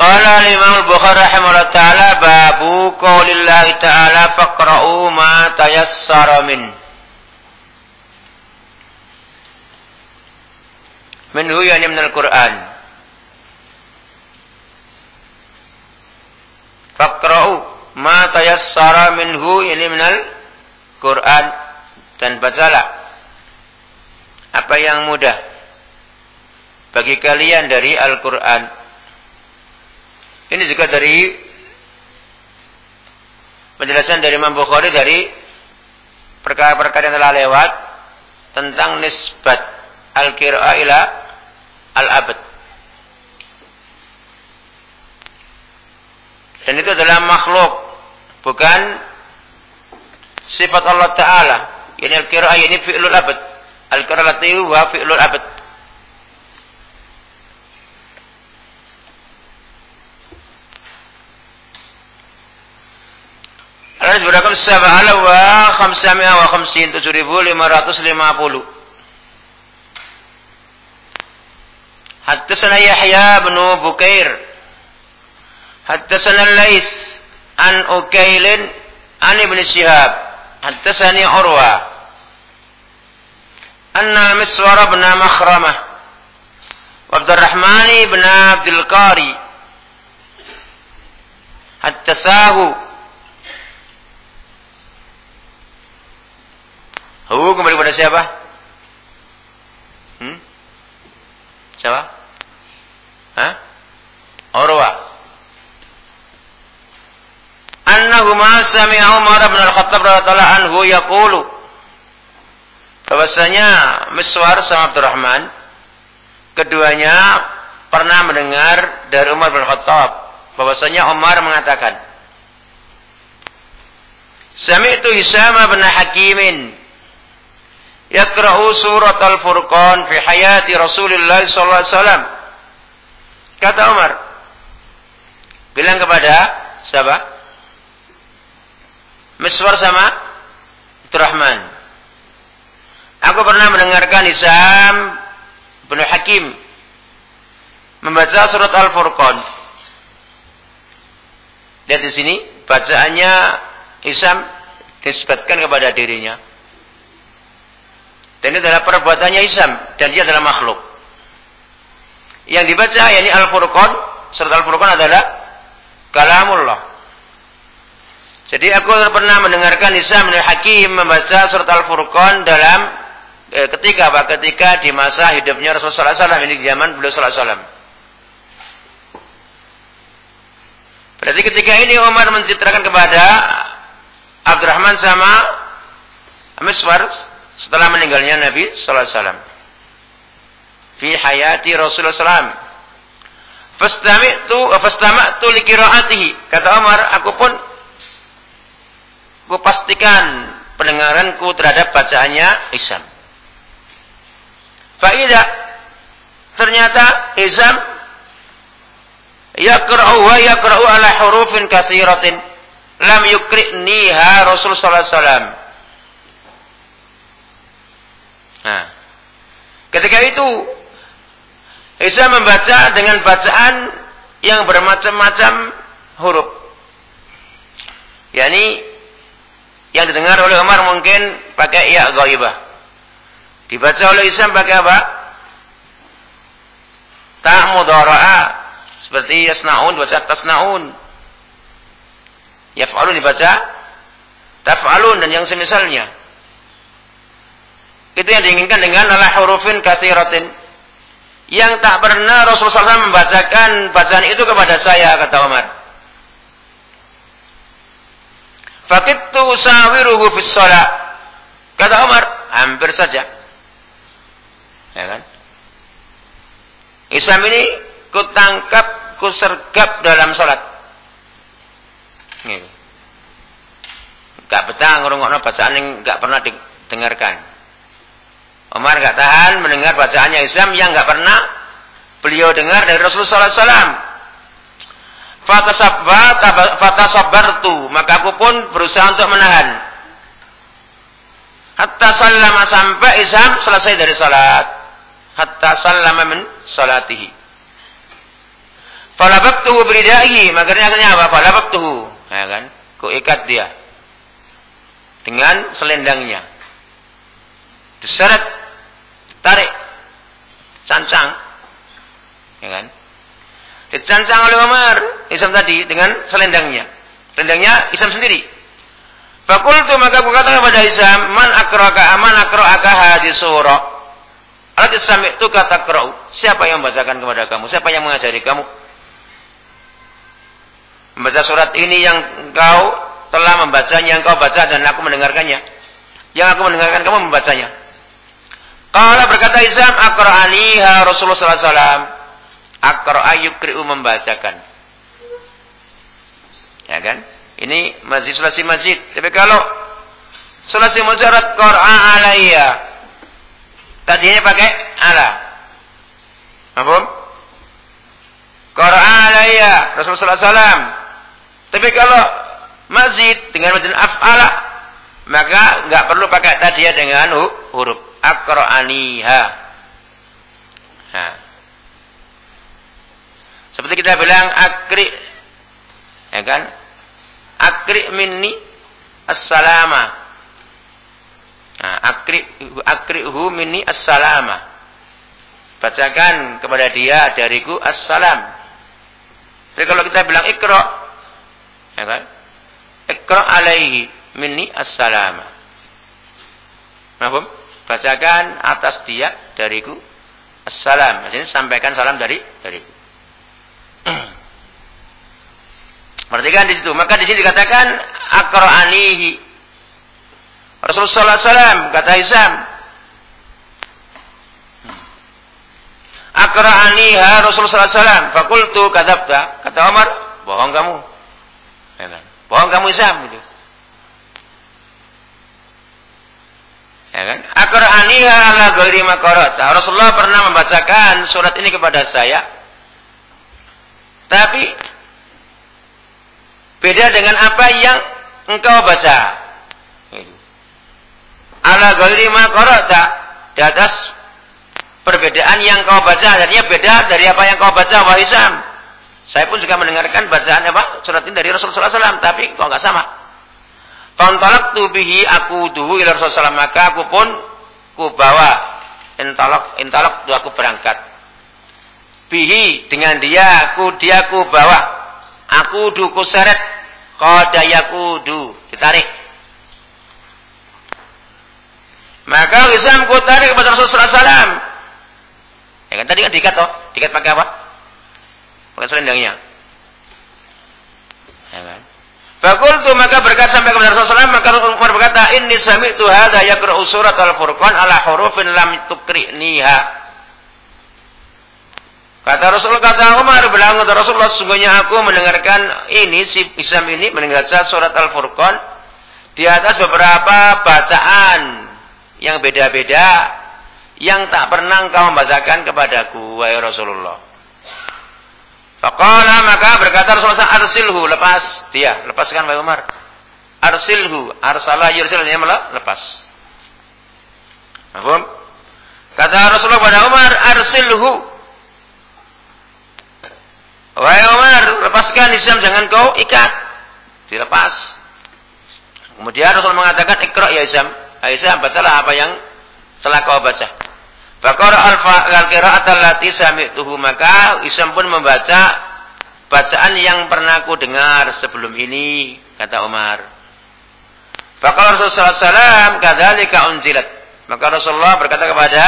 Qala Imam Bukhari rahimahullah taala babu qaulillah taala faqra'u ma tayassara min. Minhu yani minal Qur'an. Faqra'u ma tayassara minhu yani minal Qur'an dan bacalah apa yang mudah bagi kalian dari Al-Qur'an. Ini juga dari penjelasan dari Imam Bukhari dari perkara-perkara yang telah lewat tentang nisbat al-qira'ah ila al-abad. Dan itu adalah makhluk, bukan sifat Allah Ta'ala. Ini al-qira'ah ini fi'lul abad. Al-qira'ah wa fi'lul abad. Hadis berakam sab'ala wa khamsami'a wa khamsin tujuh ribu lima ratus lima puluh. حدثنا يحيى بن بكير حدثنا الليث عن أكيل عن ابن شهاب حدثني عروة أن مسور بن مخرمة وعبد الرحمن بن عبد القاري حدثاه Hu kembali kepada siapa? Hmm? Siapa? Hah? Urwa. Annahuma sami'a Umar bin Al-Khattab radhiyallahu anhu yaqulu bahwasanya Miswar sama Abdurrahman keduanya pernah mendengar dari Umar bin Khattab bahwasanya Umar mengatakan Sami'tu Hisam bin Hakimin yakra'u surat al-furqan fi hayati Rasulullah sallallahu alaihi wasallam. Kata Umar, bilang kepada siapa? Miswar sama Abdurrahman. Aku pernah mendengarkan Isam bin Hakim membaca surat Al-Furqan. Lihat di sini bacaannya Isam disebutkan kepada dirinya. Dan itu adalah perbuatannya Isam dan dia adalah makhluk. Yang dibaca yakni Al-Furqan, surat Al-Furqan adalah kalamullah. Jadi aku pernah mendengarkan Isam bin Hakim membaca surat Al-Furqan dalam eh, ketika apa? Ketika di masa hidupnya Rasulullah SAW ini di zaman beliau SAW. Berarti ketika ini Umar mencitrakan kepada Abdurrahman sama Miswar setelah meninggalnya Nabi sallallahu alaihi wasallam. Fi hayati Rasulullah sallallahu Fastami'tu fastama'tu li qira'atihi. Kata Umar, aku pun ku pastikan pendengaranku terhadap bacaannya Isam. Faidah ternyata Isam yaqra'u wa yaqra'u ala hurufin katsiratin lam yukri'niha Rasul sallallahu alaihi wasallam. Nah, ketika itu Isa membaca dengan bacaan yang bermacam-macam huruf. yakni yang didengar oleh Umar mungkin pakai ya ghaibah. Dibaca oleh Isam pakai apa? Ta mudhara'a Seperti yasnaun dibaca tasnaun. Yaf'alun dibaca taf'alun dan yang semisalnya. Itu yang diinginkan dengan ala hurufin kathiratin. Yang tak pernah Rasulullah SAW membacakan bacaan itu kepada saya, kata Umar. Fakittu sawiruhu fis Kata Umar, hampir saja. Ya kan? Islam ini kutangkap, kusergap dalam sholat. Gitu. Gak betah ngurung-ngurung bacaan yang gak pernah didengarkan. Umar gak tahan mendengar bacaannya Islam yang gak pernah beliau dengar dari Rasulullah SAW. Fatasabartu, maka aku pun berusaha untuk menahan. Hatta sallama sampai Isam selesai dari salat. Hatta sallama min salatihi. Falabaktuhu beridai. Makanya akhirnya apa? Falabaktuhu. Ya kan? Ku ikat dia. Dengan selendangnya. Diseret. Tarik. Cancang. Ya kan? Dicancang oleh Umar. Isam tadi dengan selendangnya. Selendangnya Isam sendiri. Fakultu maka aku kepada Isam, man akraka aman akraka hadis surah. Alat Islam itu kata kerau. Siapa yang membacakan kepada kamu? Siapa yang mengajari kamu? Membaca surat ini yang engkau telah membacanya, engkau baca dan aku mendengarkannya. Yang aku mendengarkan kamu membacanya. Kalau berkata Isam, akra'aniha Rasulullah SAW. Akra'a yukri'u membacakan. Ya kan? Ini masjid selesai masjid. Tapi kalau selesai mujarad Qur'an alaiya. Tadinya pakai ala. Apa? Qur'an alaiya. Rasulullah SAW. Tapi kalau masjid dengan masjid af'ala. Maka nggak perlu pakai tadinya dengan huruf. Akra'aniha. Nah. Seperti kita bilang akri. Ya kan? akri minni assalama nah, akri akrihu minni assalama bacakan kepada dia dariku assalam jadi kalau kita bilang ikra ya kan ikra alaihi minni assalama Mahfum? Bacakan atas dia dariku assalam maksudnya sampaikan salam dari dariku Perhatikan di situ. Maka di sini dikatakan akra'anihi. Rasulullah SAW kata Isam. Akra'aniha Rasulullah SAW. Fakultu kadabta. Kata Umar, bohong kamu. Bohong kamu Isam. Gitu. Ya kan? Akra'aniha ala ghairi makarata. Rasulullah pernah membacakan surat ini kepada saya. Tapi Beda dengan apa yang engkau baca. Ala ghairi ma qara'ta. Di atas perbedaan yang kau baca. Artinya beda dari apa yang kau baca wahai Sam. Saya pun juga mendengarkan bacaan apa surat ini dari Rasulullah SAW, tapi kok nggak sama. Tontalak tubihi aku duhu ila Rasulullah maka aku pun ku bawa intalak intalak aku berangkat. Bihi dengan dia, aku dia ku bawa Aku duku seret. Qada yakudu. Ditarik. Maka Islam ku tarik kepada Rasulullah SAW. Ya kan tadi kan dikat toh. Dikat pakai apa? Pakai selendangnya. Ya kan? Fakultu maka berkata sampai kepada Rasulullah maka Umar berkata ini sami itu hadza yaqra'u surat al-furqan ala hurufin lam tukri'niha Kata Rasulullah, kata Umar, bilang kata Rasulullah, sungguhnya aku mendengarkan ini, si Islam ini, mendengarkan surat Al-Furqan, di atas beberapa bacaan yang beda-beda, yang tak pernah engkau membacakan kepadaku, wahai Rasulullah. Faqala maka berkata Rasulullah, arsilhu, lepas dia, lepaskan wahai Umar. Arsilhu, arsalah yursilnya malah lepas. Mahfum? Kata Rasulullah pada Umar, arsilhu, Wahai Umar, lepaskan Islam jangan kau ikat. Dilepas. Kemudian Rasul mengatakan, "Iqra ya Islam." Islam, bacalah apa yang telah kau baca. Faqara al-qira'at allati sami'tuhu maka Islam pun membaca bacaan yang pernah aku dengar sebelum ini, kata Umar. Fakal Rasulullah SAW, kadzalika unzilat. Maka Rasulullah berkata kepada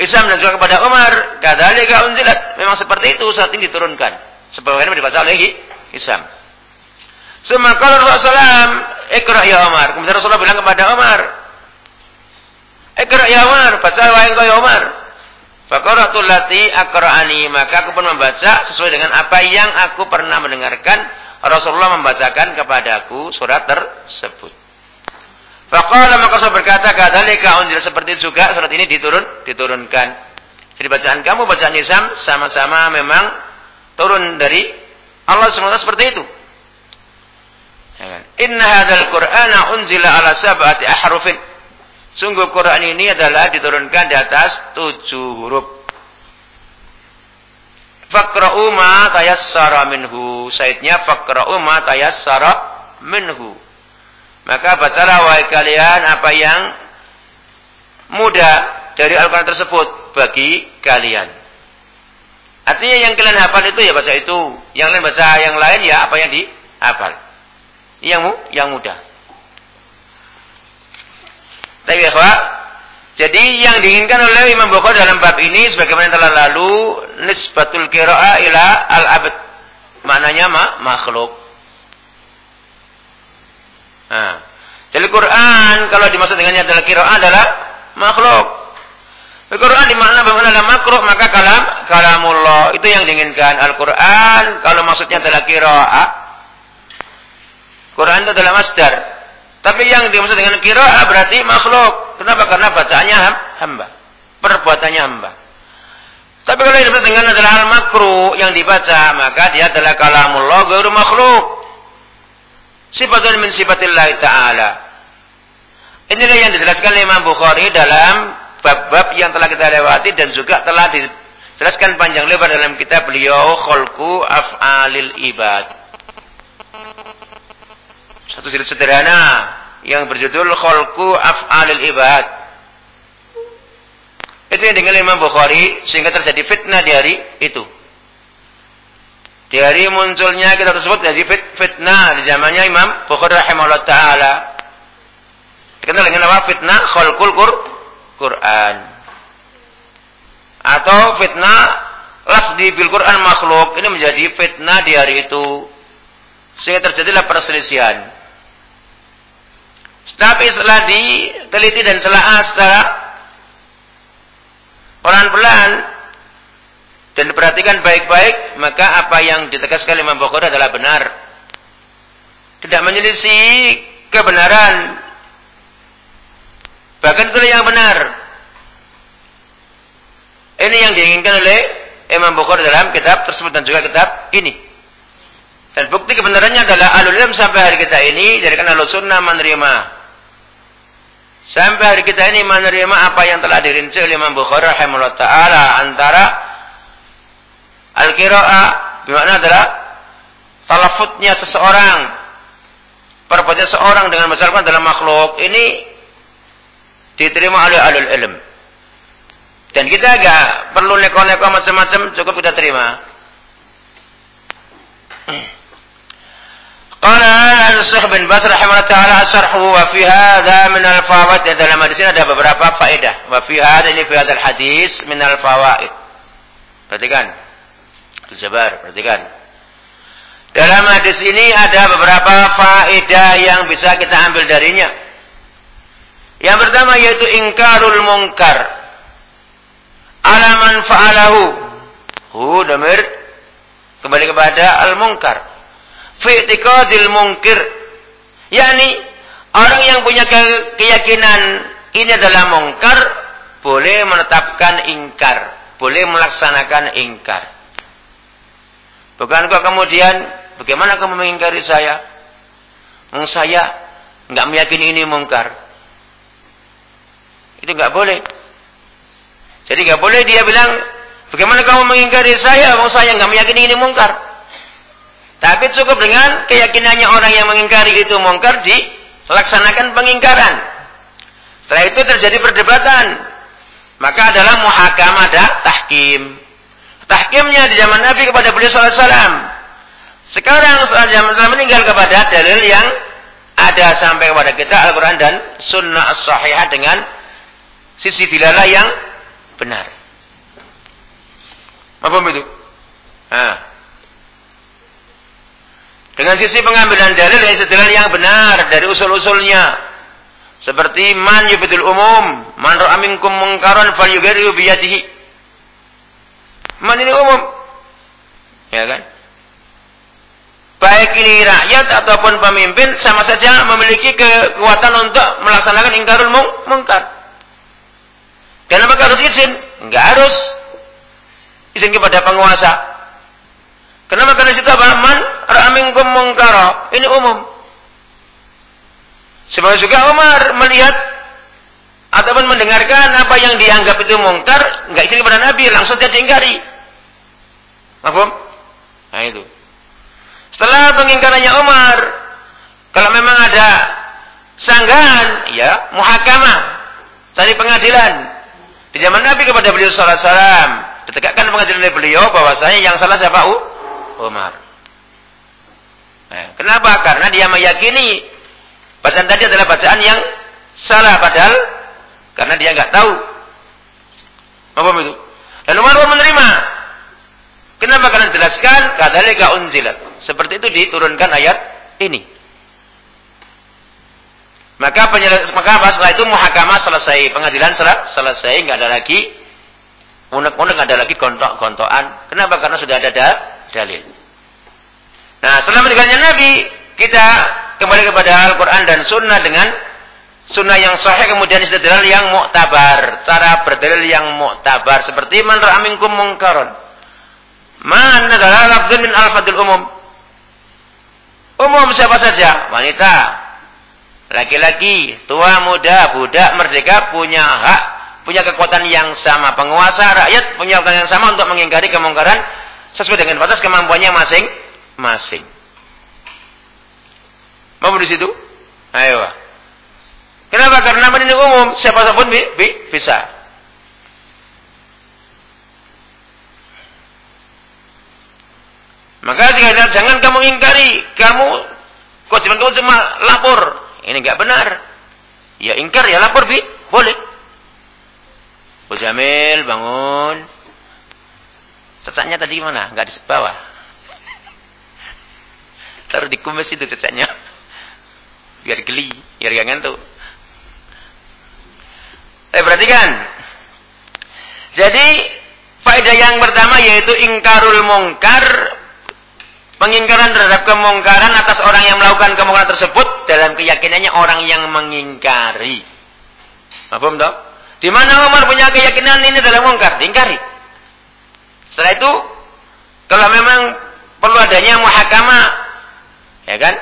Isam dan juga kepada Umar, kadzalika unzilat. Memang seperti itu saat ini diturunkan. Sebagaimana dibaca oleh Isam. Semaka Rasulullah SAW, ikra ya Umar. Kemudian Rasulullah bilang kepada Umar, ikra ya Umar, baca wahai kau ya Umar. Fakaratul lati akra'ani. Maka aku pun membaca sesuai dengan apa yang aku pernah mendengarkan Rasulullah membacakan kepadaku surat tersebut. Faqala maka Rasul berkata, "Kadzalika unzil seperti juga surat ini diturun diturunkan." Jadi bacaan kamu bacaan Isam sama-sama memang turun dari Allah SWT seperti itu. Ya kan? Inna hadzal Qur'ana unzila ala sab'ati ahrufin. Sungguh Quran ini adalah diturunkan di atas tujuh huruf. Fakra'u ma tayassara minhu. Saidnya fakra'u ma tayassara minhu. Maka bacalah wahai kalian apa yang mudah dari Al-Quran tersebut bagi kalian. Artinya yang kalian hafal itu ya baca itu. Yang lain baca yang lain ya apa yang dihafal. Yang, yang mudah. Tapi ya, jadi yang diinginkan oleh Imam Bukhari dalam bab ini sebagaimana telah lalu nisbatul qira'a ila al-abd. Maknanya ma makhluk. Nah, jadi Quran kalau dimaksud dengannya adalah qira'a adalah makhluk. Al-Quran dimakna bagaimana adalah makhluk maka kalam kalamullah itu yang diinginkan Al-Quran kalau maksudnya adalah qira'a Quran itu adalah masdar tapi yang dimaksud dengan kiraah berarti makhluk. Kenapa? Karena bacaannya hamba. Perbuatannya hamba. Tapi kalau dimaksud dengan adalah al makru yang dibaca, maka dia adalah kalamullah gairu makhluk. Sifatun min sifatillah ta'ala. Inilah yang dijelaskan oleh Imam Bukhari dalam bab-bab yang telah kita lewati dan juga telah dijelaskan panjang lebar dalam kitab beliau Kholku Af'alil Ibad. Satu jilid sederhana yang berjudul Kholku Af'alil Ibad. Itu yang dengan Imam Bukhari sehingga terjadi fitnah di hari itu. Di hari munculnya kita tersebut jadi fitnah di zamannya Imam Bukhari rahimahullah taala. Dikenal dengan apa? Fitnah khalqul Quran. Atau fitnah lafzi bil Quran makhluk ini menjadi fitnah di hari itu. Sehingga terjadilah perselisihan. Tapi setelah diteliti dan setelah secara pelan-pelan dan diperhatikan baik-baik, maka apa yang ditegaskan Imam Bukhari adalah benar. Tidak menyelisih kebenaran. Bahkan itu yang benar. Ini yang diinginkan oleh Imam Bukhari dalam kitab tersebut dan juga kitab ini. Dan bukti kebenarannya adalah alul ilm sampai hari kita ini dari karena sunnah menerima Sampai hari kita ini menerima apa yang telah dirinci oleh Imam Bukhari rahimahullah taala antara al-qiraah bermakna adalah talafutnya seseorang perbuatan seorang dengan misalkan dalam makhluk ini diterima oleh alul ilm. Dan kita agak perlu neko-neko macam-macam cukup kita terima. Qala Syekh bin Bas rahimahullah taala asarhu wa fi hadha min al fawaid dalam hadis ini ada beberapa faedah. Wa fi hadha ini fi hadzal hadis min al fawaid. Perhatikan. Jabar, perhatikan. Dalam hadis ini ada beberapa faedah yang bisa kita ambil darinya. Yang pertama yaitu ingkarul mungkar. Alaman fa'alahu. Hu damir kembali kepada al-munkar fi i'tiqadil munkir. Yakni orang yang punya keyakinan ini adalah mungkar boleh menetapkan ingkar boleh melaksanakan ingkar. Bukankah kemudian bagaimana kamu mengingkari saya? Meng saya nggak meyakini ini mungkar itu nggak boleh. Jadi nggak boleh dia bilang bagaimana kamu mengingkari saya? Meng saya nggak meyakini ini mungkar tapi cukup dengan keyakinannya orang yang mengingkari itu mungkar dilaksanakan pengingkaran. Setelah itu terjadi perdebatan. Maka adalah muhakam ada tahkim. Tahkimnya di zaman Nabi kepada beliau sallallahu wasallam. Sekarang setelah meninggal kepada dalil yang ada sampai kepada kita Al-Quran dan Sunnah As-Sahihah dengan sisi dilalah yang benar. Apa itu? Nah. Dengan sisi pengambilan dalil dari istidlal yang benar dari usul-usulnya. Seperti man yubidul umum, man ra'a minkum mungkaran falyughayyirhu biyadihi. Man ini umum. Ya kan? Baik ini rakyat ataupun pemimpin sama saja memiliki kekuatan untuk melaksanakan ingkarul mungkar. Kenapa harus izin? Enggak harus izin kepada penguasa. Kenapa? Karena situ apa? Man ra'aminkum mungkara. Ini umum. Sebab juga Umar melihat ataupun mendengarkan apa yang dianggap itu mungkar, enggak izin kepada Nabi, langsung saja diingkari. Mahfum? Nah itu. Setelah pengingkarannya Umar, kalau memang ada sanggahan, ya, muhakamah, cari pengadilan. Di zaman Nabi kepada beliau wasallam, ditegakkan pengadilan oleh beliau bahwasanya yang salah siapa? Umar. Nah, kenapa? Karena dia meyakini bacaan tadi adalah bacaan yang salah padahal karena dia nggak tahu. Apa itu? Dan Umar pun menerima. Kenapa? Karena dijelaskan kadzalika unzilat. Seperti itu diturunkan ayat ini. Maka penjelas, maka setelah itu muhakamah selesai, pengadilan selesai, nggak ada lagi unek-unek ada lagi gontok-gontokan. Kenapa? Karena sudah ada da dalil. Nah, setelah meninggalnya Nabi, kita kembali kepada Al-Quran dan Sunnah dengan Sunnah yang sahih kemudian istidlal yang muktabar. Cara berdalil yang muktabar. Seperti man ra'aminkum mungkaron. Man adalah lafzun min al-fadil umum. Umum siapa saja? Wanita, laki-laki, tua, muda, budak, merdeka punya hak punya kekuatan yang sama. Penguasa rakyat punya kekuatan yang sama untuk mengingkari kemungkaran sesuai dengan batas kemampuannya masing-masing. Mau di situ? Ayo. Kenapa? Karena ini umum, siapa pun bi, bi, bisa. Maka jangan, jangan kamu ingkari, kamu kewajiban kamu cuma lapor. Ini enggak benar. Ya ingkar ya lapor bi, boleh. Bu Jamil bangun. Cecaknya tadi mana? Enggak di bawah. Taruh di kumis itu cecaknya. Biar geli, biar gak ngantuk. Eh perhatikan. Jadi faedah yang pertama yaitu ingkarul mungkar pengingkaran terhadap kemungkaran atas orang yang melakukan kemungkaran tersebut dalam keyakinannya orang yang mengingkari. Paham dong? Di mana Umar punya keyakinan ini adalah mungkar, diingkari. Setelah itu, kalau memang perlu adanya muhakama, ya kan?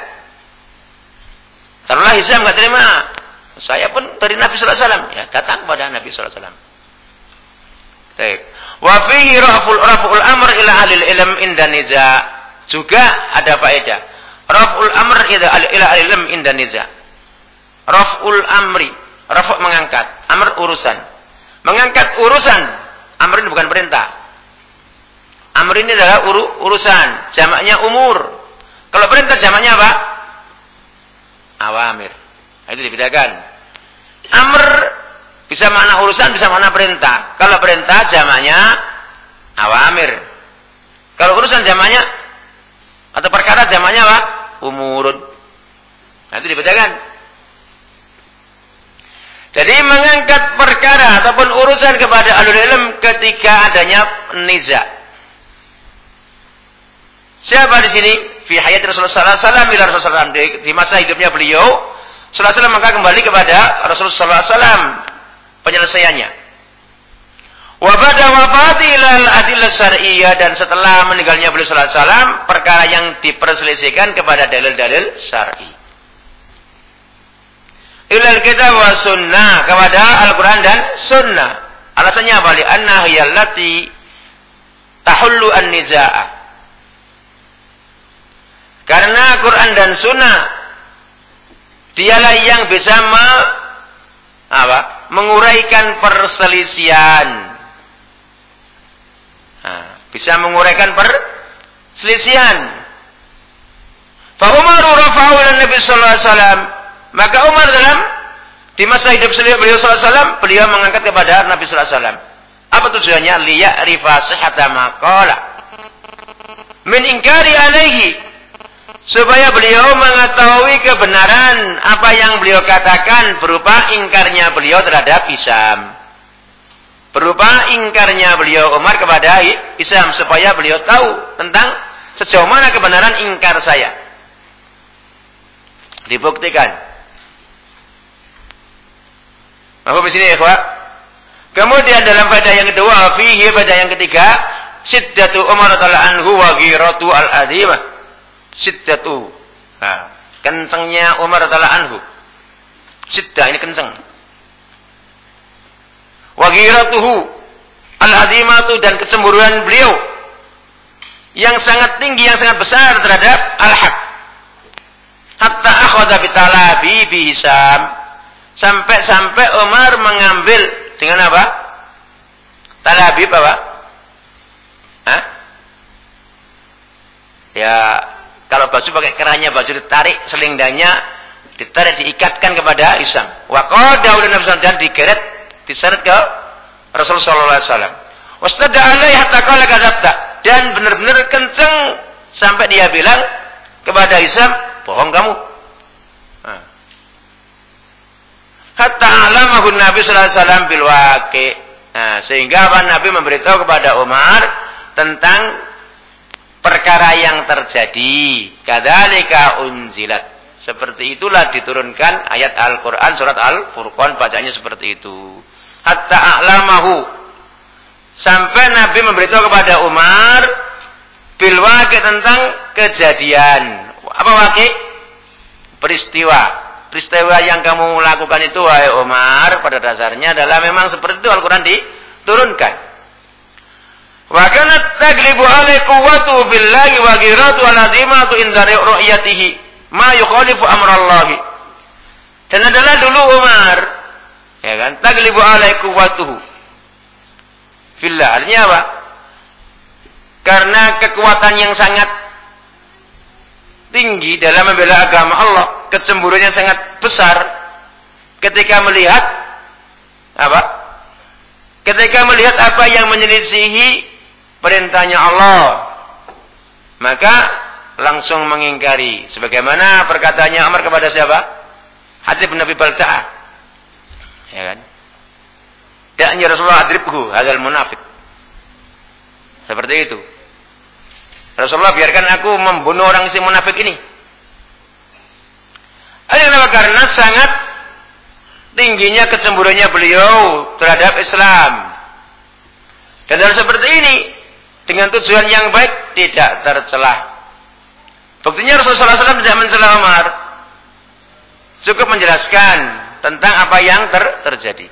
Taruhlah Hizam nggak terima. Saya pun dari Nabi Sallallahu Alaihi Wasallam, ya datang kepada Nabi Sallallahu Alaihi Wasallam. Baik. Wa fihi raful amr ila alil ilm inda niza. Juga ada faedah. Raful amr ila alil ilm inda niza. Raful amri Rafuk mengangkat. Amr urusan. Mengangkat urusan. Amr ini bukan perintah. Amr ini adalah uru, urusan. Jamaknya umur. Kalau perintah jamaknya apa? Awamir. Nah, itu dibedakan. Amr bisa makna urusan, bisa makna perintah. Kalau perintah jamaknya awamir. Kalau urusan jamaknya atau perkara jamaknya apa? Umurun. Nah, itu dibedakan. Jadi mengangkat perkara ataupun urusan kepada alul ilm ketika adanya niza. Siapa di sini? Fi hayat Rasulullah sallallahu alaihi wasallam Rasulullah di, di masa hidupnya beliau sallallahu alaihi maka kembali kepada Rasulullah wasallam penyelesaiannya. Wa ba'da wafati ilal adillah syar'iyyah dan setelah meninggalnya beliau sallallahu alaihi wasallam perkara yang diperselisihkan kepada dalil-dalil syar'i ilal kitab wa sunnah kepada Al-Quran dan sunnah. Alasannya apa? Lianna hiyallati tahullu an-niza'ah. Karena Quran dan sunnah dialah yang bisa me, apa? menguraikan perselisihan. Nah, bisa menguraikan perselisihan. Fa Umar rafa'u Nabi sallallahu alaihi wasallam. Maka Umar dalam di masa hidup beliau sallallahu alaihi wasallam, beliau mengangkat kepada Nabi sallallahu alaihi wasallam. Apa tujuannya? Liya'rifa sihhata maqala. Min ingkari alaihi supaya beliau mengetahui kebenaran apa yang beliau katakan berupa ingkarnya beliau terhadap Isam. Berupa ingkarnya beliau Umar kepada Isam supaya beliau tahu tentang sejauh mana kebenaran ingkar saya. Dibuktikan. Apa di sini ya, Kemudian dalam pada yang kedua, fihi pada yang ketiga, siddatu Umar anhu wa ghiratu al-adhimah Siddatu. Nah, kencengnya Umar adalah anhu. Siddah ini kenceng. Wagiratuhu al-azimatu dan kecemburuan beliau yang sangat tinggi, yang sangat besar terhadap al-haq. Hatta akhadha bitalabi bihisam. Sampai-sampai Umar mengambil dengan apa? Talabib apa? Hah? Ya kalau baju pakai kerahnya baju ditarik selendangnya ditarik diikatkan kepada Isam. Wa qadahu Nabi dan digeret diseret ke Rasulullah sallallahu alaihi wasallam. Wastada alaihi hatta qala kadzabta dan benar-benar kenceng sampai dia bilang kepada Isam, bohong kamu. Hatta alamahu Nabi sallallahu alaihi wasallam bil waqi. Nah, sehingga apa Nabi memberitahu kepada Umar tentang perkara yang terjadi. Kadzalika unzilat. Seperti itulah diturunkan ayat Al-Qur'an surat Al-Furqan bacanya seperti itu. Hatta a'lamahu. Sampai Nabi memberitahu kepada Umar bil tentang kejadian. Apa waqi? Peristiwa. Peristiwa yang kamu lakukan itu wahai Umar pada dasarnya adalah memang seperti itu Al-Qur'an diturunkan. Wa kanat taglibu alai quwwatu billahi wa ghiratu al-azimatu inda ru'yatihi ma yukhalifu amrallahi. Dan adalah dulu Umar ya kan taglibu alai quwwatuhu fillah artinya apa? Karena kekuatan yang sangat tinggi dalam membela agama Allah, kecemburuannya sangat besar ketika melihat apa? Ketika melihat apa yang menyelisihi perintahnya Allah maka langsung mengingkari. Sebagaimana perkataannya Umar kepada siapa? Hatib Nabi Balta'ah. Ya kan? Da'nya Rasulullah adribhu hadal munafik seperti itu. Rasulullah biarkan aku membunuh orang si munafik ini. Ada karena sangat tingginya kecemburuannya beliau terhadap Islam. Dan dalam seperti ini dengan tujuan yang baik tidak tercelah. Buktinya Rasulullah SAW tidak mencela Umar. Cukup menjelaskan tentang apa yang ter terjadi.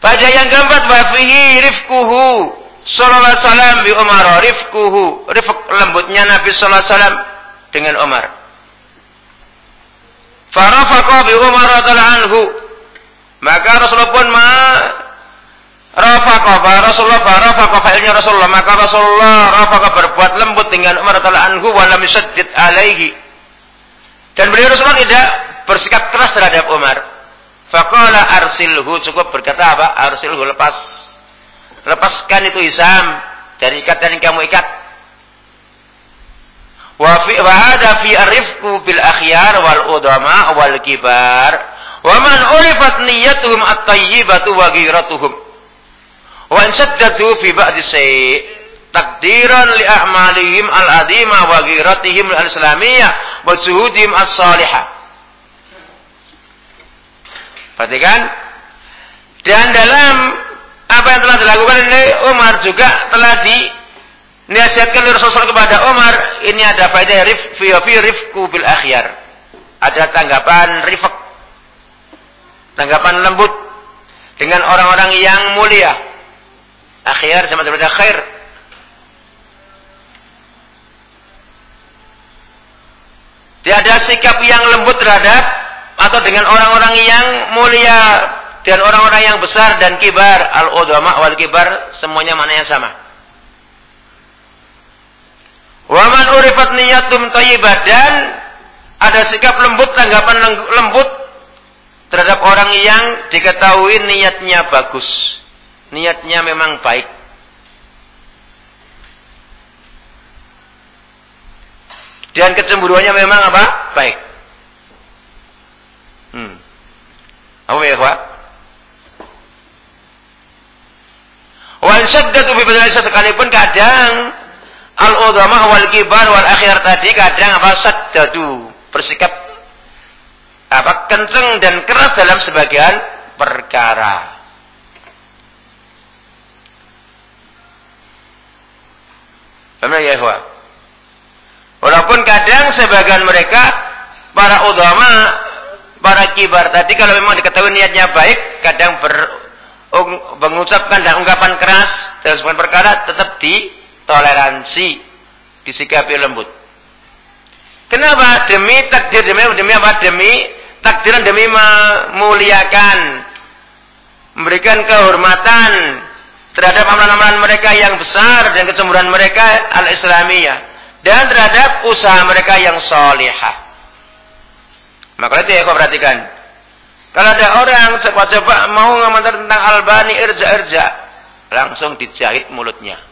Pada yang keempat, wafihi rifkuhu sallallahu alaihi wasallam bi Umar rifkuhu rifq lembutnya Nabi sallallahu alaihi wasallam dengan Umar. Farafaqa bi Umar radhiyallahu anhu maka Rasulullah pun ma Rafaqa Rasulullah Rafaqa fa'ilnya Rasulullah. Maka Rasulullah Rafaqa berbuat lembut dengan Umar radhiyallahu anhu wa lam yusaddid alaihi. Dan beliau Rasulullah tidak bersikap keras terhadap Umar. Faqala arsilhu cukup berkata apa? Arsilhu lepas. Lepaskan itu Isam dari ikatan yang kamu ikat. Wa fi wa fi arifku bil akhyar wal udama wal kibar Wa man urifat niyyatuhum at-tayyibatu wa ghiratuhum. Wa in saddadu fi ba'di say' takdiran li a'malihim al-adima wa ghiratihim al-islamiyah wa zuhudihim as-salihah. Perhatikan. Dan dalam apa yang telah dilakukan oleh Umar juga telah di nasihatkan oleh Rasulullah kepada Umar ini ada faedah rif fi rifku bil akhyar. Ada tanggapan rifq tanggapan lembut dengan orang-orang yang mulia. Akhir sama seperti khair. Tiada sikap yang lembut terhadap atau dengan orang-orang yang mulia dan orang-orang yang besar dan kibar al-udama wal kibar semuanya mana yang sama. Waman urifat niyatum thayyibah dan ada sikap lembut, tanggapan lembut terhadap orang yang diketahui niatnya bagus. Niatnya memang baik. Dan kecemburuannya memang apa? Baik. Hmm. Apa ya, Pak? Wal syaddatu fi sekalipun kadang al-udhamah wal kibar wal akhir tadi kadang apa saddadu bersikap apa kenceng dan keras dalam sebagian perkara. Ya? Walaupun kadang sebagian mereka para ulama, para kibar tadi kalau memang diketahui niatnya baik, kadang ber, mengucapkan dan ungkapan keras dalam sebuah perkara tetap ditoleransi, disikapi lembut. Kenapa? Demi takdir, demi, demi apa? Demi takdiran, demi memuliakan, memberikan kehormatan terhadap amalan-amalan mereka yang besar dan kecemburuan mereka al-islamiyah dan terhadap usaha mereka yang solihah. Maka itu ya kau perhatikan. Kalau ada orang coba-coba mau ngomentar tentang Albani irja-irja, langsung dijahit mulutnya.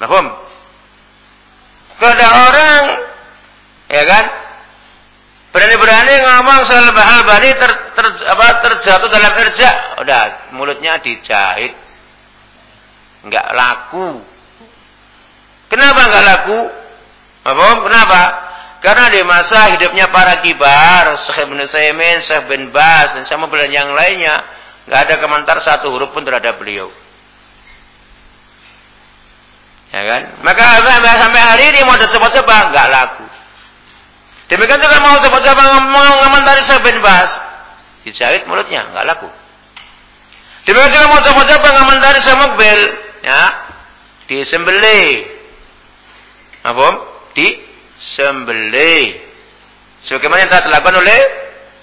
Mahfum? Kalau ada orang, ya kan, berani-berani ngomong soal Albani ter, ter, apa, terjatuh dalam irja, udah mulutnya dijahit, nggak laku. Kenapa nggak laku? Mahfum? Kenapa? Karena di masa hidupnya para kibar, Syekh Ibn Saimin, Syekh bin Bas, dan sama bulan yang lainnya, nggak ada komentar satu huruf pun terhadap beliau. Ya kan? Maka sampai hari ini mau coba-coba nggak laku. Demikian juga mau coba-coba mau ngomentari Syekh bin Bas, dijahit mulutnya nggak laku. Demikian juga mau coba-coba ngomentari Syekh Mukbil, ya, disembelih. Apa? Di sembelih. Sebagaimana yang telah dilakukan oleh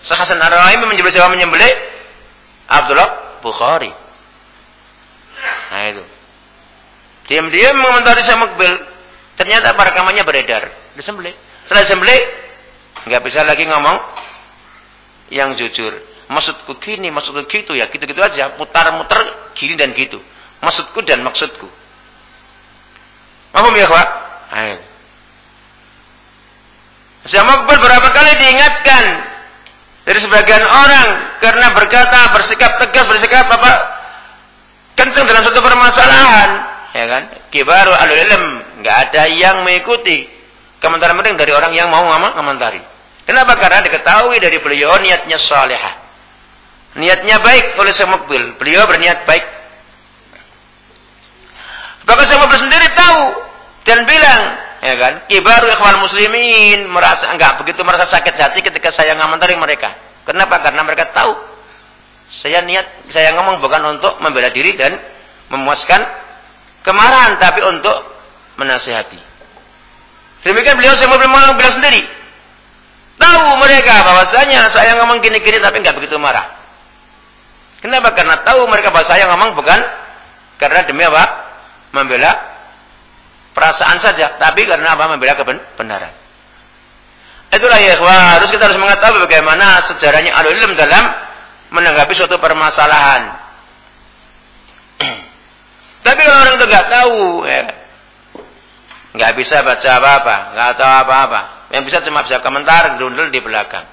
Sahasan Ar-Rahim menyembelih siapa menyembelih Abdullah Bukhari. Nah itu. Diam-diam mengomentari sama Mukbil. Ternyata rekamannya beredar. Disembelih. Setelah disembelih, nggak bisa lagi ngomong yang jujur. Maksudku gini, maksudku gitu ya, gitu-gitu aja, mutar-mutar gini dan gitu. Maksudku dan maksudku. Apa ya, Pak? Ayo. Syekh beberapa kali diingatkan dari sebagian orang karena berkata bersikap tegas bersikap apa kencang dalam suatu permasalahan ya kan kibaru alul ilm nggak ada yang mengikuti komentar penting dari orang yang mau ngomong komentari kenapa karena diketahui dari beliau niatnya salihah niatnya baik oleh Syekh beliau berniat baik bahkan Syekh sendiri tahu dan bilang ya kan? Kibaru ikhwan muslimin merasa enggak begitu merasa sakit hati ketika saya ngamentari mereka. Kenapa? Karena mereka tahu saya niat saya ngomong bukan untuk membela diri dan memuaskan kemarahan tapi untuk menasihati. Demikian beliau saya mau bilang sendiri. Tahu mereka bahwasanya saya ngomong gini-gini tapi enggak begitu marah. Kenapa? Karena tahu mereka bahwa saya ngomong bukan karena demi apa? Membela perasaan saja, tapi karena apa? Membela kebenaran. Itulah ya ikhwah, harus kita harus mengetahui bagaimana sejarahnya al ilm dalam menanggapi suatu permasalahan. tapi kalau orang itu nggak tahu, ya, nggak bisa baca apa-apa, nggak tahu apa-apa, yang bisa cuma bisa komentar, grundel di belakang.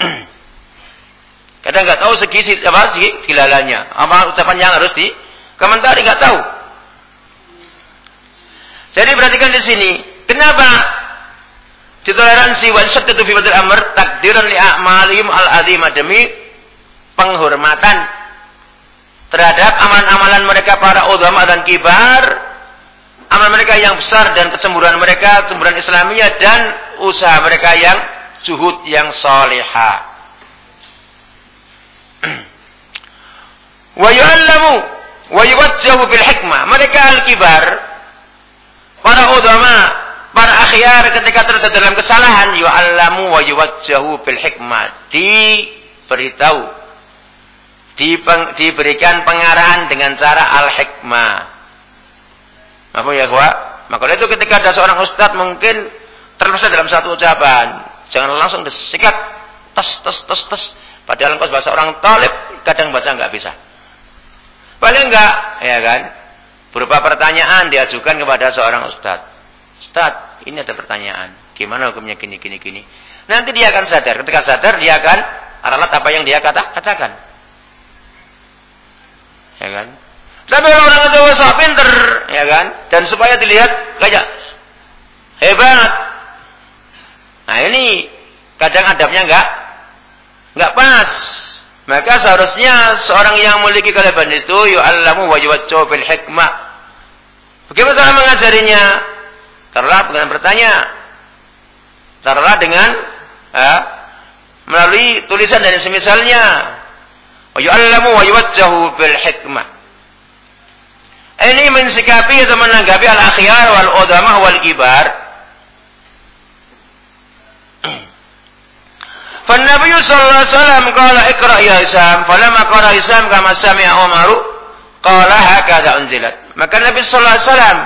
Kadang nggak tahu segi apa segi gilalanya, apa ucapan yang harus di komentari nggak tahu. Jadi perhatikan di sini, kenapa ditoleransi wa syaddatu fi amr takdiran li a'malihim al-azimah demi penghormatan terhadap amalan-amalan mereka para ulama dan kibar, amal mereka yang besar dan kecemburuan mereka, kecemburuan Islamiyah dan usaha mereka yang juhud yang salihah. wa yu'allamu wa yuwajjahu bil hikmah. Mereka al-kibar para ulama, para akhyar ketika terjadi dalam kesalahan yu'allamu wa yuwajjahu bil hikmah diberitahu diberikan pengarahan dengan cara al hikmah apa ya kuat Maka itu ketika ada seorang ustadz mungkin terpaksa dalam satu ucapan. Jangan langsung disikat. Tes, tes, tes, tes. Padahal engkau bahasa orang talib, kadang baca nggak bisa. Paling enggak, ya kan? Berupa pertanyaan diajukan kepada seorang ustadz. Ustadz, ini ada pertanyaan. Gimana hukumnya gini, gini, gini. Nanti dia akan sadar. Ketika sadar, dia akan aralat apa yang dia kata, katakan. Ya kan? Tapi orang itu sok pinter, ya kan? Dan supaya dilihat kayak hebat. Nah ini kadang adabnya enggak enggak pas. Maka seharusnya seorang yang memiliki kelebihan itu yu'allamu wa yuwajjahu bil hikmah. Bagaimana cara mengajarinya? Taruhlah dengan bertanya. Taruhlah dengan ya, melalui tulisan dan semisalnya. Wa yu'allamu wa yuwajjahu bil hikmah ini mensikapi atau menanggapi al-akhyar wal udama wal-gibar. Fa Nabi sallallahu alaihi wasallam qala ikra ya Isam, falamma qara Isam kama sami'a Umar qala hakadha unzilat. Maka Nabi sallallahu alaihi wasallam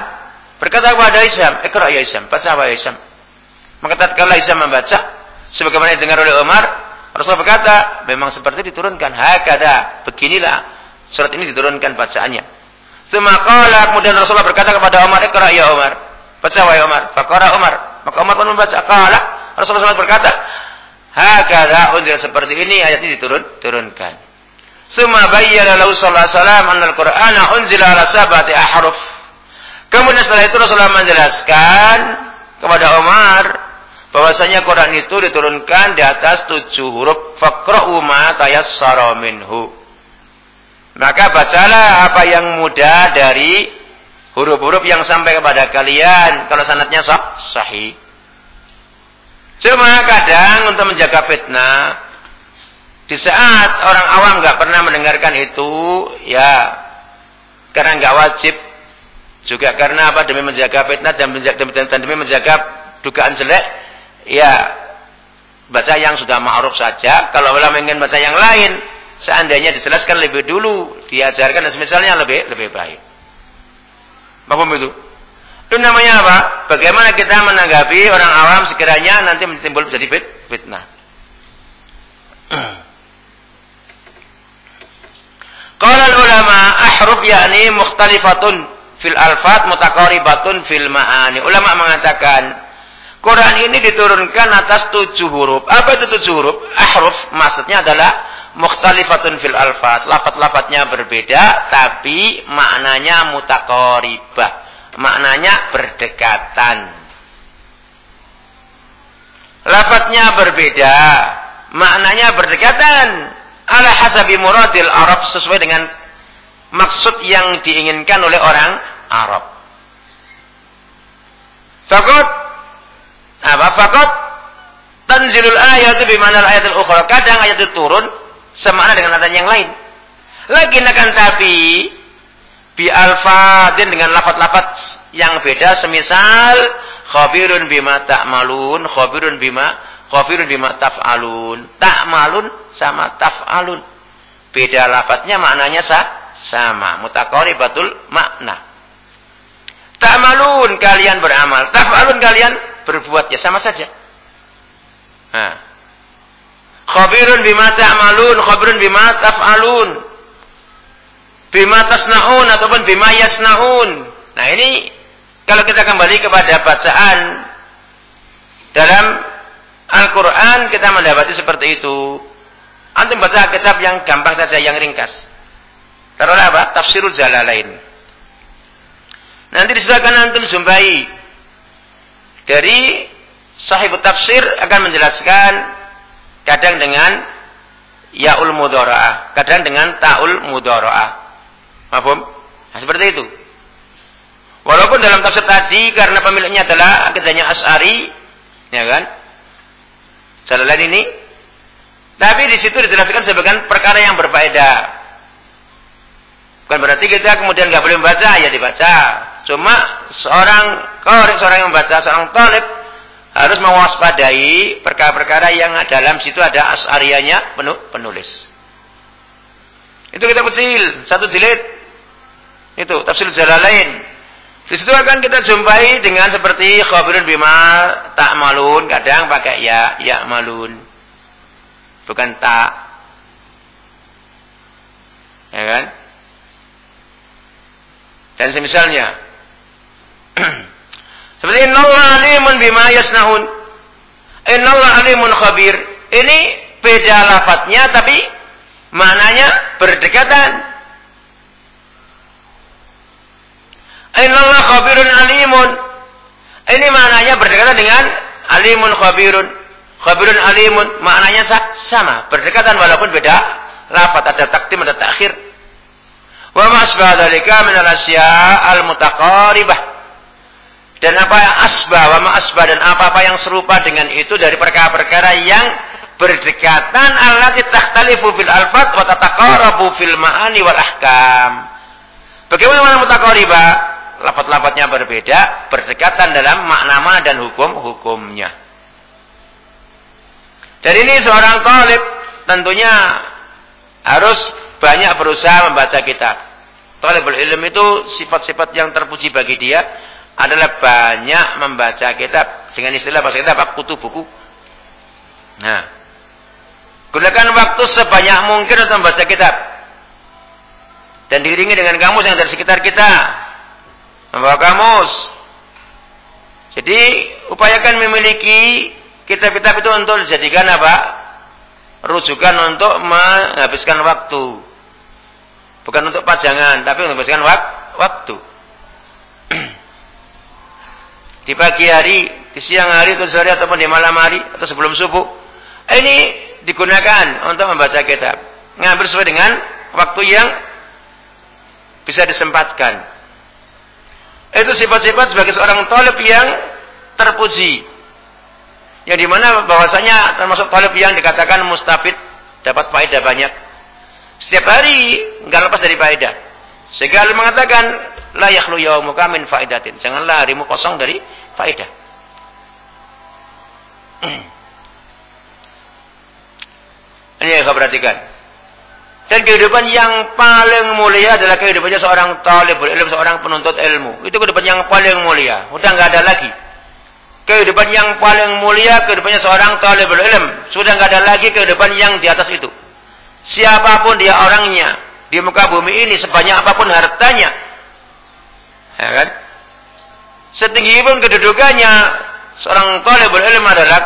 berkata kepada Isam, ikra ya Isam, baca ya Isam. Maka tatkala Isam membaca sebagaimana didengar oleh Umar, Rasul berkata, memang seperti diturunkan hakadha, beginilah surat ini diturunkan bacaannya. Semakala kemudian Rasulullah berkata kepada Umar iqra ya Umar baca wahai Umar faqara Umar maka Umar pun membaca qala Rasulullah berkata Hakada unzil seperti ini ayat ini diturun turunkan. Suma bayyana lahu sallallahu alaihi wasallam anna al-Qur'ana unzila ala sabati ahruf. Kemudian setelah itu Rasulullah menjelaskan kepada Umar bahwasanya Quran itu diturunkan di atas tujuh huruf faqra'u ma tayassara minhu. Maka bacalah apa yang mudah dari huruf-huruf yang sampai kepada kalian kalau sanatnya sah, sahih. Cuma kadang untuk menjaga fitnah, di saat orang awam nggak pernah mendengarkan itu, ya karena nggak wajib, juga karena apa demi menjaga fitnah dan menjaga, demi menjaga dugaan jelek, ya baca yang sudah ma'ruf saja. Kalau ulama ingin baca yang lain, seandainya dijelaskan lebih dulu, diajarkan dan semisalnya lebih lebih baik. Apa itu? Itu namanya apa? Bagaimana kita menanggapi orang awam sekiranya nanti timbul menjadi fit, fitnah. Qala ulama ahruf yakni mukhtalifatun fil alfat mutaqaribatun fil ma'ani. Ulama mengatakan Quran ini diturunkan atas tujuh huruf. Apa itu tujuh huruf? Ahruf maksudnya adalah mukhtalifatun fil alfat. Lafat-lafatnya berbeda tapi maknanya mutaqaribah maknanya berdekatan. Lafadznya berbeda, maknanya berdekatan. Ala hasabi muradil Arab sesuai dengan maksud yang diinginkan oleh orang Arab. Fakot apa? Fakot tanzilul ayat bimana ayat ukhra. Kadang ayat itu turun semakna dengan ayat yang lain. Lagi akan tapi bi alfadin dengan lafat-lafat yang beda. Semisal khabirun bima ta'malun khabirun bima khabirun bima taf'alun. Ta'malun sama taf'alun. Beda lafadznya maknanya sa sama. Mutaqaribatul makna. Ta'malun kalian beramal. Taf'alun kalian berbuat. Ya sama saja. Nah. Khabirun bima ta'malun khabirun bima taf'alun bima tasnaun ataupun bima yasnaun. Nah ini kalau kita kembali kepada bacaan dalam Al-Quran kita mendapati seperti itu. Antum baca kitab yang gampang saja, yang ringkas. Karena apa? Tafsirul Jalalain. Nanti disediakan antum jumpai dari sahibut tafsir akan menjelaskan kadang dengan yaul mudhara'ah, kadang dengan taul mudhara'ah. Mahfum? Nah, seperti itu. Walaupun dalam tafsir tadi karena pemiliknya adalah akidahnya As'ari, ya kan? Jalan ini tapi di situ dijelaskan sebagai perkara yang berfaedah. Bukan berarti kita kemudian nggak boleh membaca, ya dibaca. Cuma seorang korek, seorang yang membaca, seorang talib harus mewaspadai perkara-perkara yang dalam situ ada asarianya penulis. Itu kita kecil, satu jilid itu tafsir Jalalain. Di situ akan kita jumpai dengan seperti khabirun bima tak malun, kadang pakai ya, ya malun. Bukan tak. Ya kan? Dan semisalnya. seperti innallaha alimun bima yasnaun. Innallaha alimun khabir. Ini beda lafadznya tapi maknanya berdekatan. Innallah khabirun alimun. Ini maknanya berdekatan dengan alimun khabirun. Khabirun alimun maknanya sama, berdekatan walaupun beda lafaz ada takdim ada takhir. Wa ma asbah dzalika min al-asya al-mutaqaribah. Dan apa asbah, wa asbah dan apa-apa yang serupa dengan itu dari perkara-perkara yang berdekatan allati takhtalifu fil alfat wa tataqarabu fil ma'ani wal ahkam. Bagaimana mutaqaribah? lafat-lafatnya berbeda, berdekatan dalam makna-makna dan hukum-hukumnya. Dan ini seorang talib tentunya harus banyak berusaha membaca kitab. Talibul ilm itu sifat-sifat yang terpuji bagi dia adalah banyak membaca kitab. Dengan istilah bahasa kita kutu buku. Nah, gunakan waktu sebanyak mungkin untuk membaca kitab. Dan diiringi dengan kamus yang dari sekitar kita membawa kamus. Jadi upayakan memiliki kitab-kitab itu untuk dijadikan apa? Rujukan untuk menghabiskan waktu. Bukan untuk pajangan, tapi untuk menghabiskan wak waktu. di pagi hari, di siang hari, atau sore ataupun di malam hari atau sebelum subuh. Ini digunakan untuk membaca kitab. Ngambil sesuai dengan waktu yang bisa disempatkan. Itu sifat-sifat sebagai seorang talib yang terpuji. Yang di mana bahwasanya termasuk talib yang dikatakan mustafid dapat faedah banyak. Setiap hari nggak lepas dari faedah. Sehingga mengatakan la yakhlu yaumuka min faidatin. Janganlah harimu kosong dari faedah. Ini yang kau perhatikan. Dan kehidupan yang paling mulia adalah kehidupannya seorang talibul ilmu, seorang penuntut ilmu. Itu kehidupan yang paling mulia. Udah nggak ada lagi. Kehidupan yang paling mulia kehidupannya seorang talibul ilm. Sudah nggak ada lagi kehidupan yang di atas itu. Siapa pun dia orangnya di muka bumi ini sebanyak apa pun hartanya, ya kan? Setinggi pun kedudukannya seorang talibul ilm adalah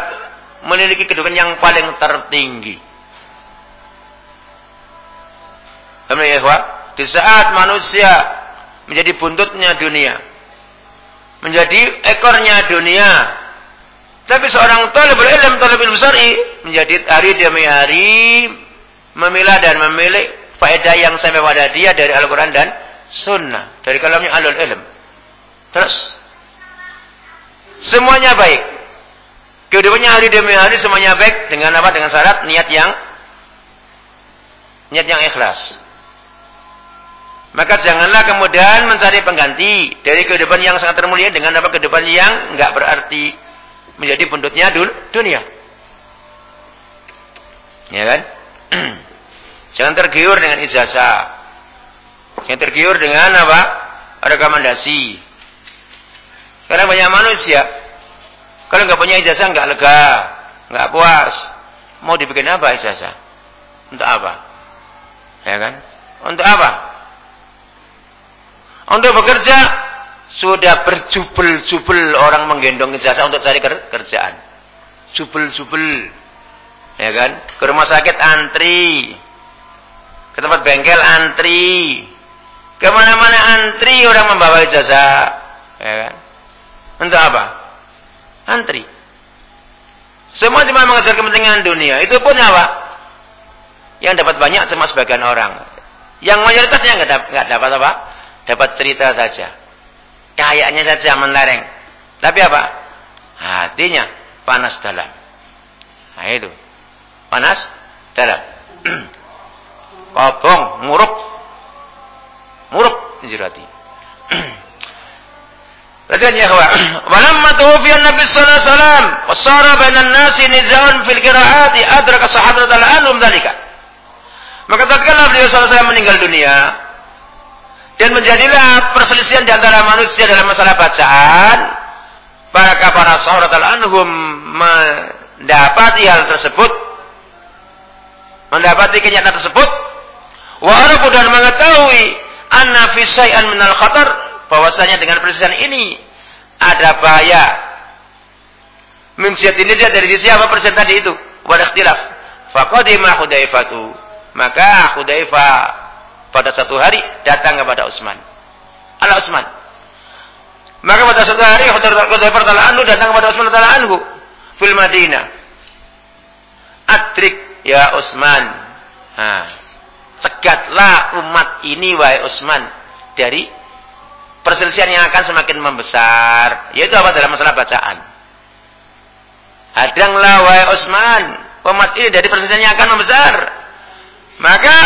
memiliki kehidupan yang paling tertinggi. Di saat manusia menjadi buntutnya dunia. Menjadi ekornya dunia. Tapi seorang talibul ilm, talibul syar'i menjadi hari demi hari memilah dan memilih faedah yang sampai pada dia dari Al-Quran dan Sunnah. Dari kalamnya alul ilm. Terus. Semuanya baik. Kehidupannya hari demi hari semuanya baik. Dengan apa? Dengan syarat niat yang niat yang ikhlas. Maka janganlah kemudian mencari pengganti dari kehidupan yang sangat termulia dengan apa kehidupan yang enggak berarti menjadi pundutnya dun dunia. Ya kan? Jangan tergiur dengan ijazah. Jangan tergiur dengan apa? Rekomendasi. Karena banyak manusia kalau nggak punya ijazah nggak lega, nggak puas. Mau dibikin apa ijazah? Untuk apa? Ya kan? Untuk apa? Untuk bekerja sudah berjubel-jubel orang menggendong ijazah untuk cari kerjaan. Jubel-jubel. Ya kan? Ke rumah sakit antri. Ke tempat bengkel antri. Ke mana-mana antri orang membawa ijazah. Ya kan? Untuk apa? Antri. Semua cuma mengejar kepentingan dunia. Itu pun apa? Yang dapat banyak cuma sebagian orang. Yang mayoritasnya nggak dapat apa? dapat cerita saja. Kayaknya saja menereng. Tapi apa? Hatinya panas dalam. Nah itu. Panas dalam. Kobong, muruk. Muruk hati. Lihat ya kawan. Walamma tuwfiya Nabi sallallahu alaihi wasallam wa sara nasi nizaan fil qiraati adraka sahabat al-anhum dalika. Maka tatkala beliau sallallahu alaihi wasallam meninggal dunia, Dan menjadilah perselisihan di antara manusia dalam masalah bacaan. Para para sahabat anhum mendapati hal tersebut. Mendapati kenyataan tersebut. Wa dan mengetahui anna fi syai'an minal khatar bahwasanya dengan perselisihan ini ada bahaya. Min ini dia dari sisi apa persen tadi itu? Wal ikhtilaf. Faqadima Hudzaifatu. Maka Hudzaifah pada satu hari datang kepada Utsman. Ala Utsman. Maka pada satu hari Hudzaifah radhiyallahu anhu datang kepada Utsman radhiyallahu anhu fil Madinah. Atrik ya Utsman. Ha. Cegatlah umat ini wahai Utsman dari perselisihan yang akan semakin membesar. Yaitu apa dalam masalah bacaan. Hadanglah wahai Utsman umat ini dari perselisihan yang akan membesar. Maka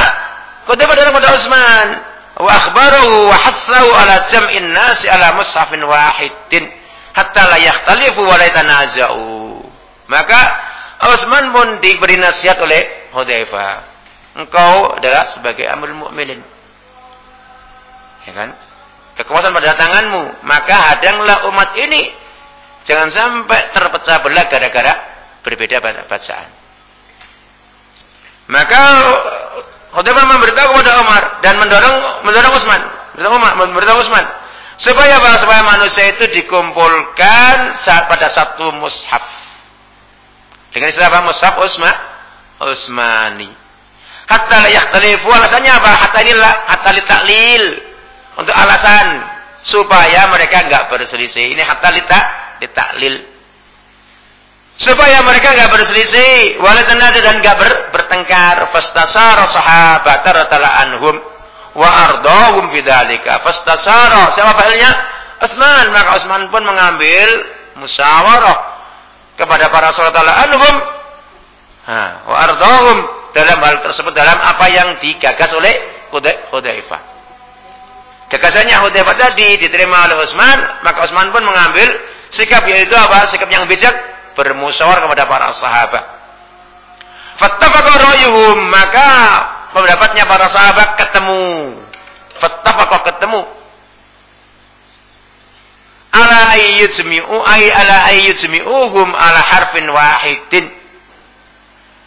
kutiba dalam kepada Utsman wa akhbarahu wa hassahu ala jam'in nasi ala mushafin wahidin hatta la yakhtalifu wa la yatanaza'u. Maka Utsman pun diberi nasihat oleh Hudzaifah. Engkau adalah sebagai amil mukminin. Ya kan? Kekuasaan pada tanganmu, maka hadanglah umat ini jangan sampai terpecah belah gara-gara berbeda bacaan. Maka Khatifah memberitahu kepada Umar dan mendorong mendorong Utsman, mendorong Umar, memberitahu Utsman supaya apa? Supaya manusia itu dikumpulkan saat pada satu mushaf. Dengan istilah apa? Mushaf Utsma, Utsmani. Hatta la yakhtalifu alasannya apa? Hatta inilah hatta li ta'lil untuk alasan supaya mereka enggak berselisih. Ini hatta li taklil supaya mereka enggak berselisih walatanada dan enggak ber, bertengkar. Fastasara sahabat radhiyallahu anhum wa ardahum bidzalika fastasara siapa failnya Utsman maka Utsman pun mengambil musyawarah kepada para sahabat anhum ha wa ardahum dalam hal tersebut dalam apa yang digagas oleh Hudzaifah gagasannya Hudzaifah tadi diterima oleh Utsman maka Utsman pun mengambil sikap yaitu apa sikap yang bijak bermusyawarah kepada para sahabat. Fattafaqa ra'yuhum, maka pendapatnya para sahabat ketemu. Fattafaqa ketemu. Ala ayyujmi'u ay ala ayyujmi'uhum ala harfin wahidin.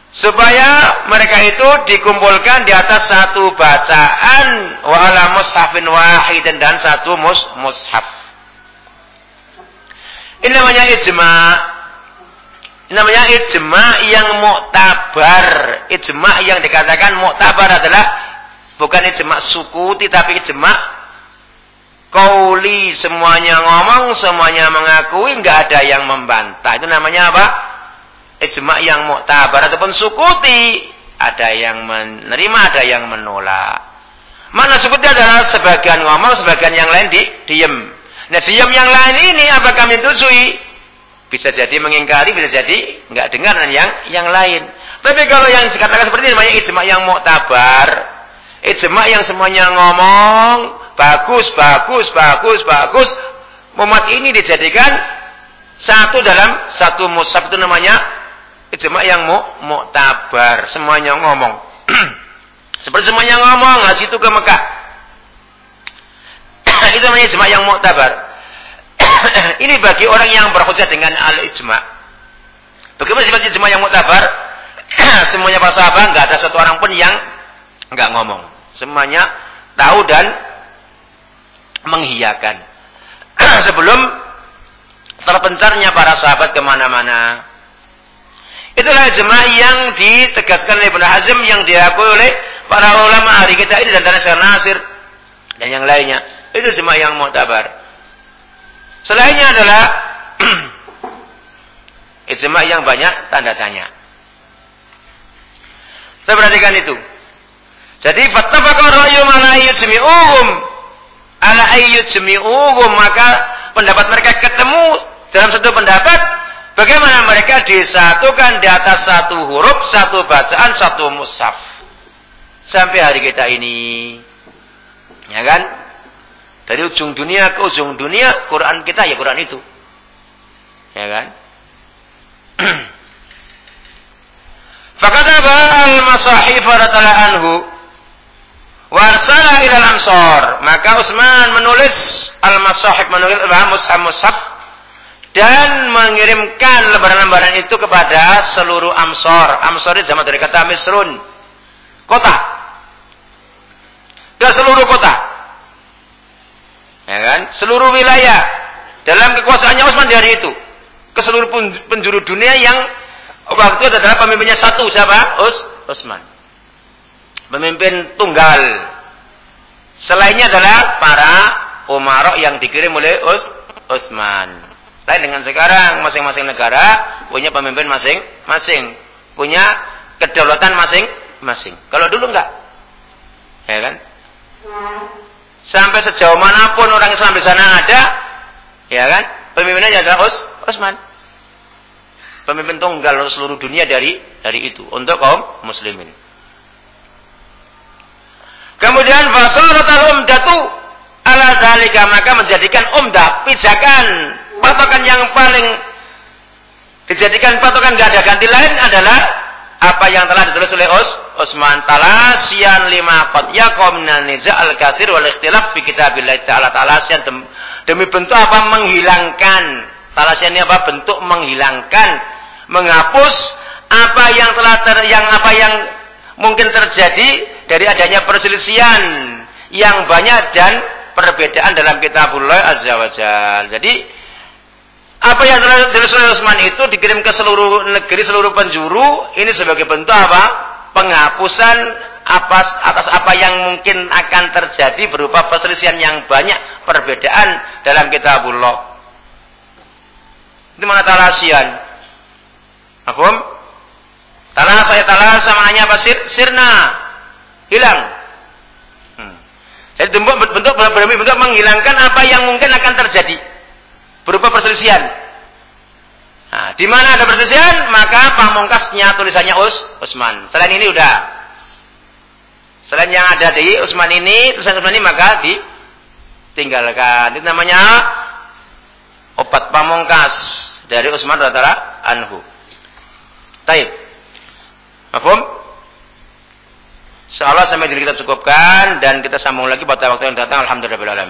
Supaya mereka itu dikumpulkan di atas satu bacaan wa mushafin wahidin dan satu mus mushaf. Ini namanya ijma' namanya ijma yang muktabar. Ijma yang dikatakan muktabar adalah bukan ijma sukuti tapi ijma kauli semuanya ngomong, semuanya mengakui, nggak ada yang membantah. Itu namanya apa? Ijma yang muktabar ataupun sukuti. Ada yang menerima, ada yang menolak. Mana sukuti adalah sebagian ngomong, sebagian yang lain di diem. Nah, diem yang lain ini apa kami tujui? Bisa jadi mengingkari, bisa jadi nggak dengar dan yang yang lain. Tapi kalau yang dikatakan seperti ini namanya ijma yang muktabar. Ijma yang semuanya ngomong bagus, bagus, bagus, bagus. Umat ini dijadikan satu dalam satu musab itu namanya ijma yang mu, muktabar. Semuanya ngomong. seperti semuanya ngomong haji itu ke Mekah. itu namanya ijma yang muktabar. ini bagi orang yang berhujjah dengan al-ijma. Bagaimana sifat ijma yang mutabar? Semuanya para sahabat nggak ada satu orang pun yang nggak ngomong. Semuanya tahu dan menghiyakan. Sebelum terpencarnya para sahabat ke mana-mana. Itulah ijma yang ditegaskan oleh Ibnu Hazm yang diakui oleh para ulama hari kita ini dan Tanah Nasir dan yang lainnya. Itu ijma yang mutabar. Selainnya adalah ijma yang banyak tanda tanya. Kita perhatikan itu. Jadi fattafaqa ra'yu ala yujmi'uhum ala ayyujmi'uhum maka pendapat mereka ketemu dalam satu pendapat bagaimana mereka disatukan di atas satu huruf, satu bacaan, satu mushaf. Sampai hari kita ini. Ya kan? Dari ujung dunia ke ujung dunia, Quran kita ya Quran itu. Ya kan? Fakataba al-masahif anhu Warsala ilal ansor. Maka Utsman menulis al-masahib menulis mushaf-mushaf dan mengirimkan lembaran-lembaran itu kepada seluruh Amsor. Amsor itu zaman dari kata Misrun. Kota. Ke seluruh kota. Ya kan? Seluruh wilayah. Dalam kekuasaannya Utsman di hari itu. Ke seluruh penjuru dunia yang waktu itu adalah pemimpinnya satu. Siapa? Us Utsman. Pemimpin tunggal. Selainnya adalah para umarok yang dikirim oleh Us Utsman. Lain dengan sekarang, masing-masing negara punya pemimpin masing-masing, punya kedaulatan masing-masing. Kalau dulu enggak, ya kan? Sampai sejauh mana pun orang Islam di sana ada, ya kan? Pemimpinnya adalah Us, Utsman. Pemimpin tunggal seluruh dunia dari dari itu untuk kaum muslimin. Kemudian fasaratul umdatu ala zalika maka menjadikan umdah pijakan patokan yang paling dijadikan patokan gak ada ganti lain adalah apa yang telah ditulis oleh Us Utsman talasian lima qad yaqamna niza al katsir wal ikhtilaf fi kitabillah taala. Talasian demi bentuk apa? Menghilangkan. Talasian ini apa? Bentuk menghilangkan. Menghapus apa yang telah ter, yang apa yang mungkin terjadi dari adanya perselisihan yang banyak dan perbedaan dalam kitabullah azza wajal. Jadi apa yang dari oleh Utsman itu dikirim ke seluruh negeri, seluruh penjuru, ini sebagai bentuk apa? Penghapusan atas, atas apa yang mungkin akan terjadi berupa perselisihan yang banyak, perbedaan dalam kitabullah. Itu mana talasian? Apa? Talas saya talas namanya apa? Sir, sirna. Hilang. Hmm. Jadi bentuk, bentuk, bentuk menghilangkan apa yang mungkin akan terjadi berupa perselisihan. Nah, di mana ada perselisihan, maka pamungkasnya tulisannya Us Usman. Selain ini udah. Selain yang ada di Usman ini, tulisan Usman ini maka ditinggalkan. Itu namanya obat pamungkas dari Usman rata anhu. Taib. Mafhum? Insyaallah sampai di kita cukupkan dan kita sambung lagi pada waktu yang datang. Alhamdulillah